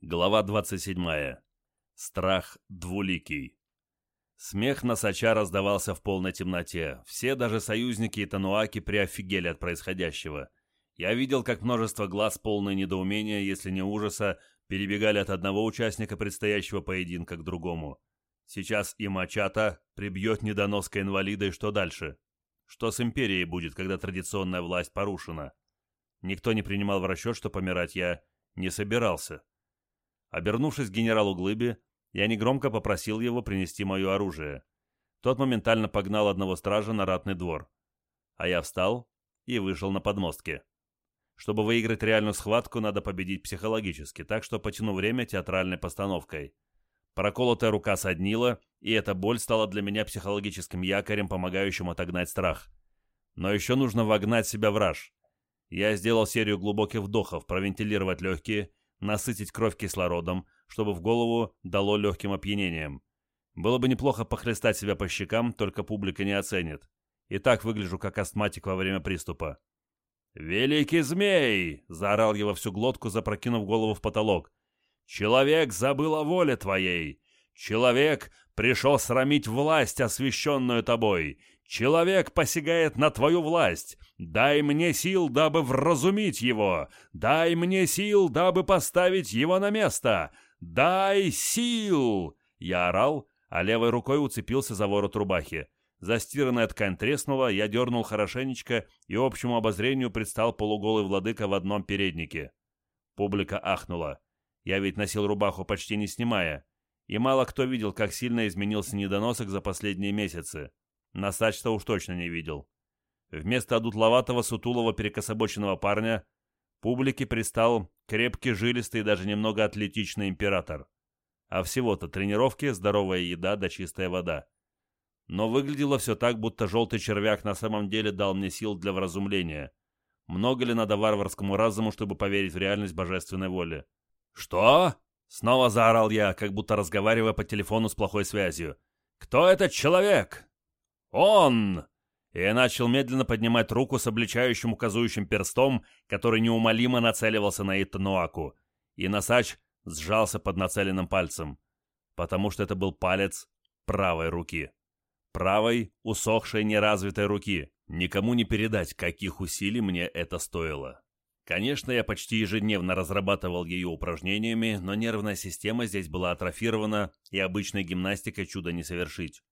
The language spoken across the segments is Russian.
Глава 27. Страх двуликий. Смех Носача раздавался в полной темноте. Все, даже союзники и тануаки, приофигели от происходящего. Я видел, как множество глаз, полное недоумения, если не ужаса, перебегали от одного участника предстоящего поединка к другому. Сейчас и Мачата прибьет недоноска инвалида, и что дальше? Что с империей будет, когда традиционная власть порушена? Никто не принимал в расчет, что помирать я не собирался. Обернувшись к генералу Глыбе, я негромко попросил его принести мое оружие. Тот моментально погнал одного стража на ратный двор. А я встал и вышел на подмостки. Чтобы выиграть реальную схватку, надо победить психологически, так что потяну время театральной постановкой. Проколотая рука соднила, и эта боль стала для меня психологическим якорем, помогающим отогнать страх. Но еще нужно вогнать себя в раж. Я сделал серию глубоких вдохов, провентилировать легкие насытить кровь кислородом, чтобы в голову дало легким опьянением. Было бы неплохо похлестать себя по щекам, только публика не оценит. И так выгляжу как астматик во время приступа. «Великий змей!» — заорал его всю глотку, запрокинув голову в потолок. «Человек забыл о воле твоей! Человек пришел срамить власть, освященную тобой! Человек посягает на твою власть. Дай мне сил, дабы вразумить его. Дай мне сил, дабы поставить его на место. Дай сил!» Я орал, а левой рукой уцепился за ворот рубахи. Застиранная ткань треснула, я дернул хорошенечко, и общему обозрению предстал полуголый владыка в одном переднике. Публика ахнула. Я ведь носил рубаху почти не снимая. И мало кто видел, как сильно изменился недоносок за последние месяцы. Носач-то уж точно не видел. Вместо одутловатого, сутулого, перекособоченного парня публике пристал крепкий, жилистый и даже немного атлетичный император. А всего-то тренировки, здоровая еда да чистая вода. Но выглядело все так, будто желтый червяк на самом деле дал мне сил для вразумления. Много ли надо варварскому разуму, чтобы поверить в реальность божественной воли? «Что?» — снова заорал я, как будто разговаривая по телефону с плохой связью. «Кто этот человек?» «Он!» И я начал медленно поднимать руку с обличающим указующим перстом, который неумолимо нацеливался на Итануаку. И Носач сжался под нацеленным пальцем, потому что это был палец правой руки. Правой, усохшей, неразвитой руки. Никому не передать, каких усилий мне это стоило. Конечно, я почти ежедневно разрабатывал ее упражнениями, но нервная система здесь была атрофирована, и обычной гимнастикой чудо не совершить.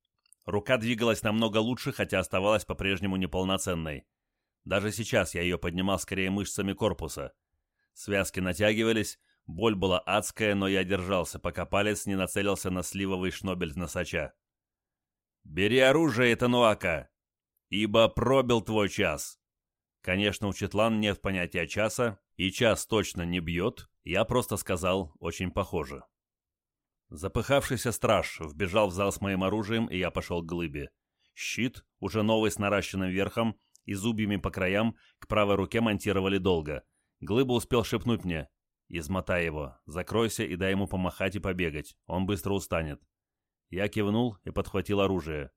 Рука двигалась намного лучше, хотя оставалась по-прежнему неполноценной. Даже сейчас я ее поднимал скорее мышцами корпуса. Связки натягивались, боль была адская, но я держался, пока палец не нацелился на сливовый шнобель носача. «Бери оружие, Тануака, ибо пробил твой час!» Конечно, у Четлан нет понятия часа, и час точно не бьет, я просто сказал «очень похоже». Запыхавшийся страж вбежал в зал с моим оружием, и я пошел к глыбе. Щит, уже новый с наращенным верхом и зубьями по краям, к правой руке монтировали долго. Глыба успел шепнуть мне. «Измотай его, закройся и дай ему помахать и побегать, он быстро устанет». Я кивнул и подхватил оружие.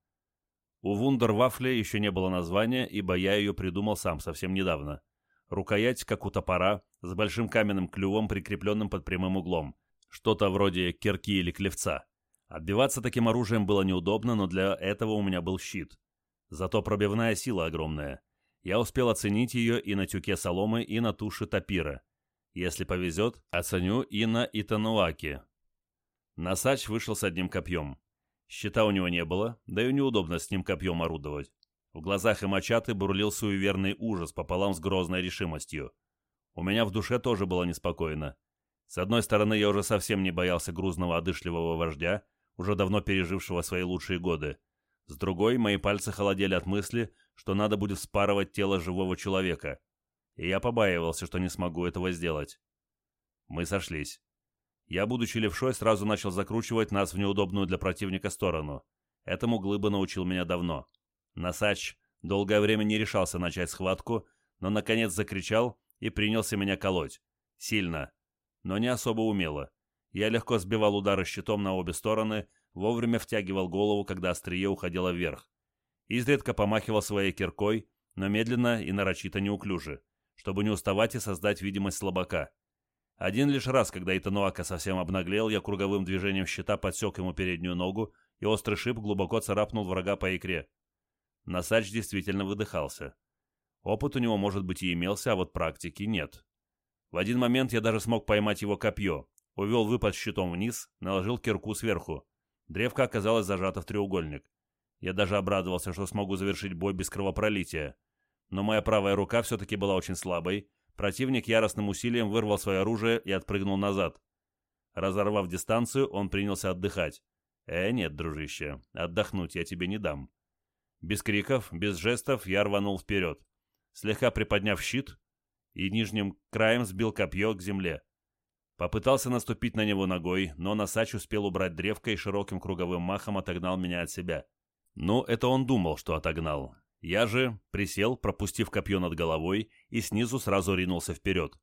У вундервафли еще не было названия, ибо я ее придумал сам совсем недавно. Рукоять, как у топора, с большим каменным клювом, прикрепленным под прямым углом что-то вроде кирки или клевца. Отбиваться таким оружием было неудобно, но для этого у меня был щит. Зато пробивная сила огромная. Я успел оценить ее и на тюке соломы, и на туше тапира. Если повезет, оценю и на Итануаке. Носач вышел с одним копьем. Щита у него не было, да и неудобно с ним копьем орудовать. В глазах Имачаты бурлил суеверный ужас пополам с грозной решимостью. У меня в душе тоже было неспокойно. С одной стороны, я уже совсем не боялся грузного одышливого вождя, уже давно пережившего свои лучшие годы. С другой, мои пальцы холодели от мысли, что надо будет спарывать тело живого человека. И я побаивался, что не смогу этого сделать. Мы сошлись. Я, будучи левшой, сразу начал закручивать нас в неудобную для противника сторону. Этому Глыба научил меня давно. Носач долгое время не решался начать схватку, но, наконец, закричал и принялся меня колоть. Сильно но не особо умело. Я легко сбивал удары щитом на обе стороны, вовремя втягивал голову, когда острие уходило вверх. Изредка помахивал своей киркой, но медленно и нарочито неуклюже, чтобы не уставать и создать видимость слабака. Один лишь раз, когда Итануака совсем обнаглел, я круговым движением щита подсек ему переднюю ногу, и острый шип глубоко царапнул врага по икре. Носач действительно выдыхался. Опыт у него, может быть, и имелся, а вот практики нет. В один момент я даже смог поймать его копье, увел выпад щитом вниз, наложил кирку сверху. Древко оказалось зажато в треугольник. Я даже обрадовался, что смогу завершить бой без кровопролития. Но моя правая рука все-таки была очень слабой, Противник яростным усилием вырвал свое оружие и отпрыгнул назад. Разорвав дистанцию, он принялся отдыхать. «Э, нет, дружище, отдохнуть я тебе не дам». Без криков, без жестов я рванул вперед, слегка приподняв щит и нижним краем сбил копье к земле. Попытался наступить на него ногой, но Носач успел убрать древко и широким круговым махом отогнал меня от себя. Ну, это он думал, что отогнал. Я же присел, пропустив копье над головой, и снизу сразу ринулся вперед.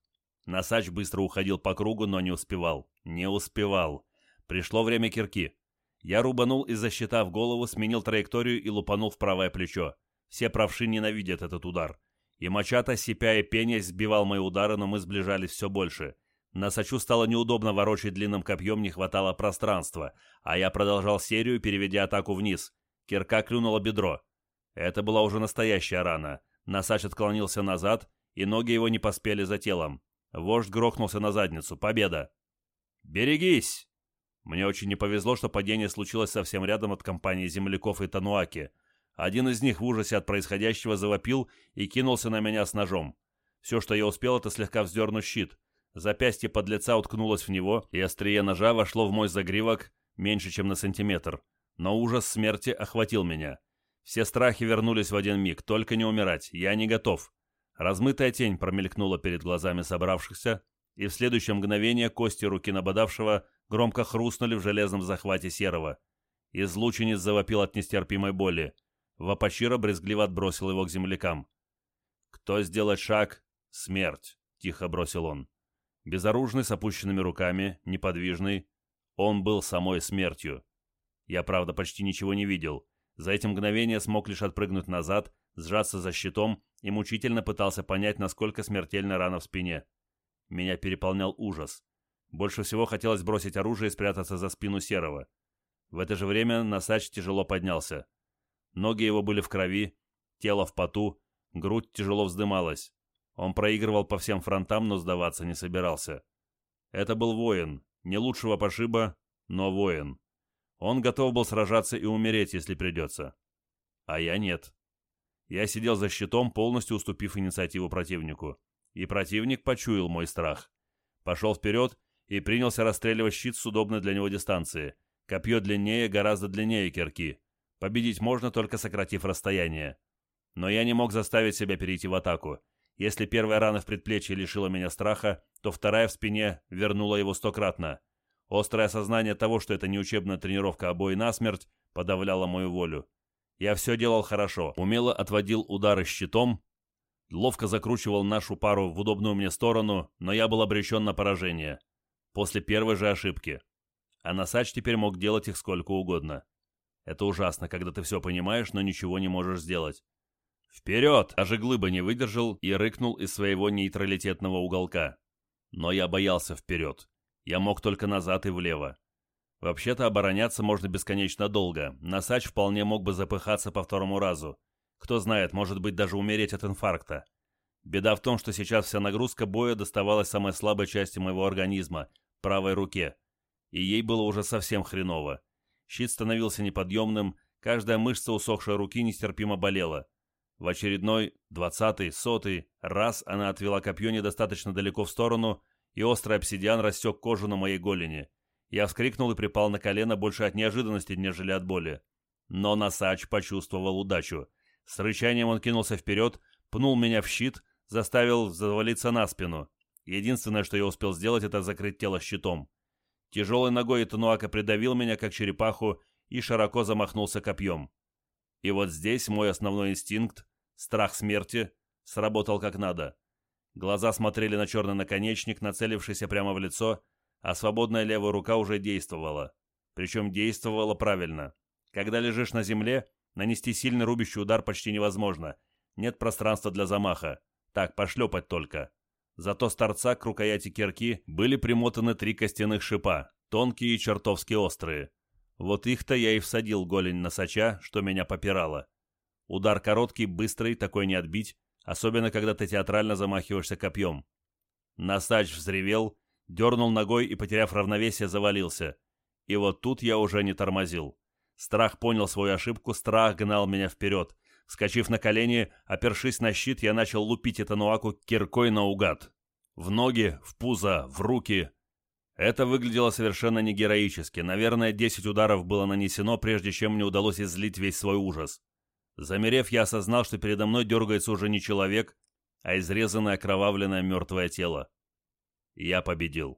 Носач быстро уходил по кругу, но не успевал. Не успевал. Пришло время кирки. Я рубанул из-за щита в голову, сменил траекторию и лупанул в правое плечо. Все правши ненавидят этот удар. И мачата, сипя и пеня, сбивал мои удары, но мы сближались все больше. Носачу стало неудобно ворочать длинным копьем, не хватало пространства, а я продолжал серию, переведя атаку вниз. Кирка клюнула бедро. Это была уже настоящая рана. Носач отклонился назад, и ноги его не поспели за телом. Вождь грохнулся на задницу. Победа! «Берегись!» Мне очень не повезло, что падение случилось совсем рядом от компании земляков и Тануаки. Один из них в ужасе от происходящего завопил и кинулся на меня с ножом. Все, что я успел, это слегка вздернуть щит. Запястье под лица уткнулось в него, и острие ножа вошло в мой загривок меньше, чем на сантиметр. Но ужас смерти охватил меня. Все страхи вернулись в один миг, только не умирать, я не готов. Размытая тень промелькнула перед глазами собравшихся, и в следующее мгновение кости руки нападавшего громко хрустнули в железном захвате серого. Излученец завопил от нестерпимой боли. Вапачира брезгливо отбросил его к землякам. «Кто сделает шаг? Смерть!» — тихо бросил он. Безоружный, с опущенными руками, неподвижный, он был самой смертью. Я, правда, почти ничего не видел. За эти мгновения смог лишь отпрыгнуть назад, сжаться за щитом и мучительно пытался понять, насколько смертельна рана в спине. Меня переполнял ужас. Больше всего хотелось бросить оружие и спрятаться за спину Серого. В это же время Носач тяжело поднялся. Ноги его были в крови, тело в поту, грудь тяжело вздымалась. Он проигрывал по всем фронтам, но сдаваться не собирался. Это был воин, не лучшего пошиба, но воин. Он готов был сражаться и умереть, если придется. А я нет. Я сидел за щитом, полностью уступив инициативу противнику. И противник почуял мой страх. Пошел вперед и принялся расстреливать щит с удобной для него дистанции. Копье длиннее, гораздо длиннее кирки. Победить можно, только сократив расстояние. Но я не мог заставить себя перейти в атаку. Если первая рана в предплечье лишила меня страха, то вторая в спине вернула его стократно. Острое осознание того, что это не учебная тренировка, а бой насмерть, подавляло мою волю. Я все делал хорошо, умело отводил удары щитом, ловко закручивал нашу пару в удобную мне сторону, но я был обречен на поражение. После первой же ошибки. А Носач теперь мог делать их сколько угодно. Это ужасно, когда ты все понимаешь, но ничего не можешь сделать. «Вперед!» Даже глыба не выдержал и рыкнул из своего нейтралитетного уголка. Но я боялся вперед. Я мог только назад и влево. Вообще-то обороняться можно бесконечно долго. Носач вполне мог бы запыхаться по второму разу. Кто знает, может быть даже умереть от инфаркта. Беда в том, что сейчас вся нагрузка боя доставалась самой слабой части моего организма – правой руке. И ей было уже совсем хреново. Щит становился неподъемным, каждая мышца усохшей руки нестерпимо болела. В очередной, двадцатый, сотый раз она отвела копье недостаточно далеко в сторону – и острый обсидиан рассек кожу на моей голени. Я вскрикнул и припал на колено больше от неожиданности, нежели от боли. Но Носач почувствовал удачу. С рычанием он кинулся вперед, пнул меня в щит, заставил завалиться на спину. Единственное, что я успел сделать, это закрыть тело щитом. Тяжелой ногой Тануака придавил меня, как черепаху, и широко замахнулся копьем. И вот здесь мой основной инстинкт, страх смерти, сработал как надо. Глаза смотрели на черный наконечник, нацелившийся прямо в лицо, а свободная левая рука уже действовала. Причем действовала правильно. Когда лежишь на земле, нанести сильный рубящий удар почти невозможно. Нет пространства для замаха. Так, пошлепать только. Зато с торца к рукояти кирки были примотаны три костяных шипа, тонкие и чертовски острые. Вот их-то я и всадил голень носача, что меня попирало. Удар короткий, быстрый, такой не отбить, особенно когда ты театрально замахиваешься копьем. Носач взревел, дернул ногой и, потеряв равновесие, завалился. И вот тут я уже не тормозил. Страх понял свою ошибку, страх гнал меня вперед. Вскочив на колени, опершись на щит, я начал лупить Этануаку киркой наугад. В ноги, в пузо, в руки. Это выглядело совершенно не героически. Наверное, десять ударов было нанесено, прежде чем мне удалось излить весь свой ужас. Замерев, я осознал, что передо мной дергается уже не человек, а изрезанное окровавленное мертвое тело. Я победил.